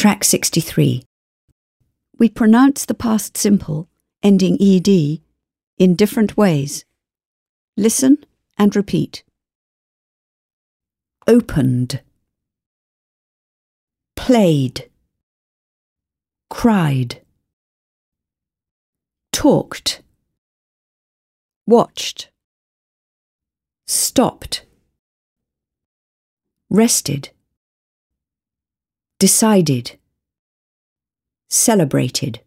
Track 63. We pronounce the past simple, ending ed, in different ways. Listen and repeat. Opened. Played. Cried. Talked. Watched. Stopped. Rested. Decided. Celebrated.